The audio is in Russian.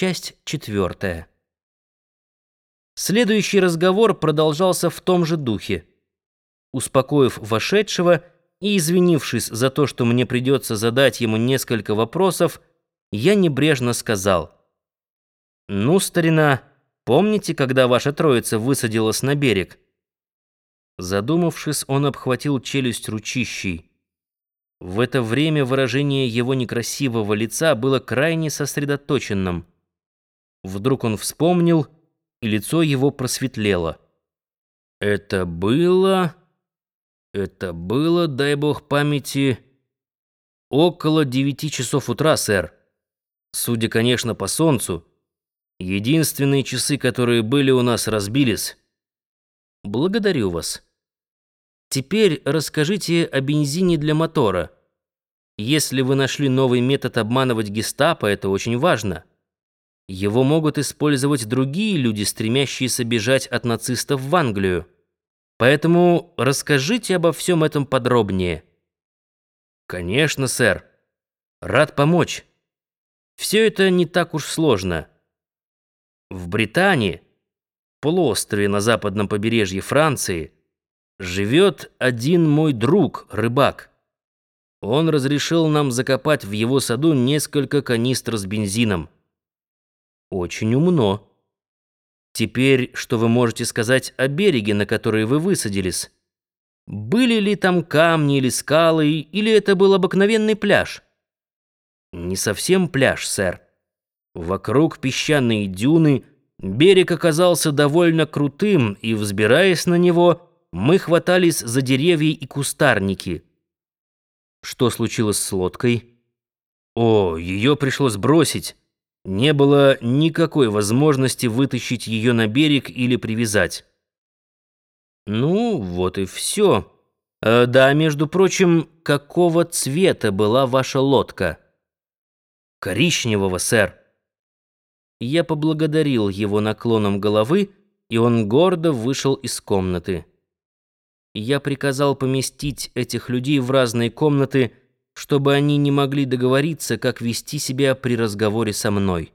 Часть четвертая. Следующий разговор продолжался в том же духе. Успокоив вошедшего и извинившись за то, что мне придется задать ему несколько вопросов, я небрежно сказал. «Ну, старина, помните, когда ваша троица высадилась на берег?» Задумавшись, он обхватил челюсть ручищей. В это время выражение его некрасивого лица было крайне сосредоточенным. Вдруг он вспомнил, и лицо его просветлело. «Это было...» Это было, дай бог памяти, около девяти часов утра, сэр. Судя, конечно, по солнцу, единственные часы, которые были у нас, разбились. Благодарю вас. Теперь расскажите о бензине для мотора. Если вы нашли новый метод обманывать гестапо, это очень важно. Его могут использовать другие люди, стремящиеся бежать от нацистов в Англию. Поэтому расскажите обо всем этом подробнее. Конечно, сэр. Рад помочь. Все это не так уж сложно. В Британии, полуострове на западном побережье Франции, живет один мой друг, рыбак. Он разрешил нам закопать в его саду несколько канистр с бензином. Очень умно. Теперь, что вы можете сказать о береге, на который вы высадились? Были ли там камни или скалы, или это был обыкновенный пляж? Не совсем пляж, сэр. Вокруг песчаные дюны, берег оказался довольно крутым, и, взбираясь на него, мы хватались за деревья и кустарники. Что случилось с лодкой? О, ее пришлось бросить. Не было никакой возможности вытащить ее на берег или привязать. Ну, вот и все. Э, да, между прочим, какого цвета была ваша лодка? Коричневого, сэр. Я поблагодарил его наклоном головы, и он гордо вышел из комнаты. Я приказал поместить этих людей в разные комнаты, чтобы они не могли договориться, как вести себя при разговоре со мной.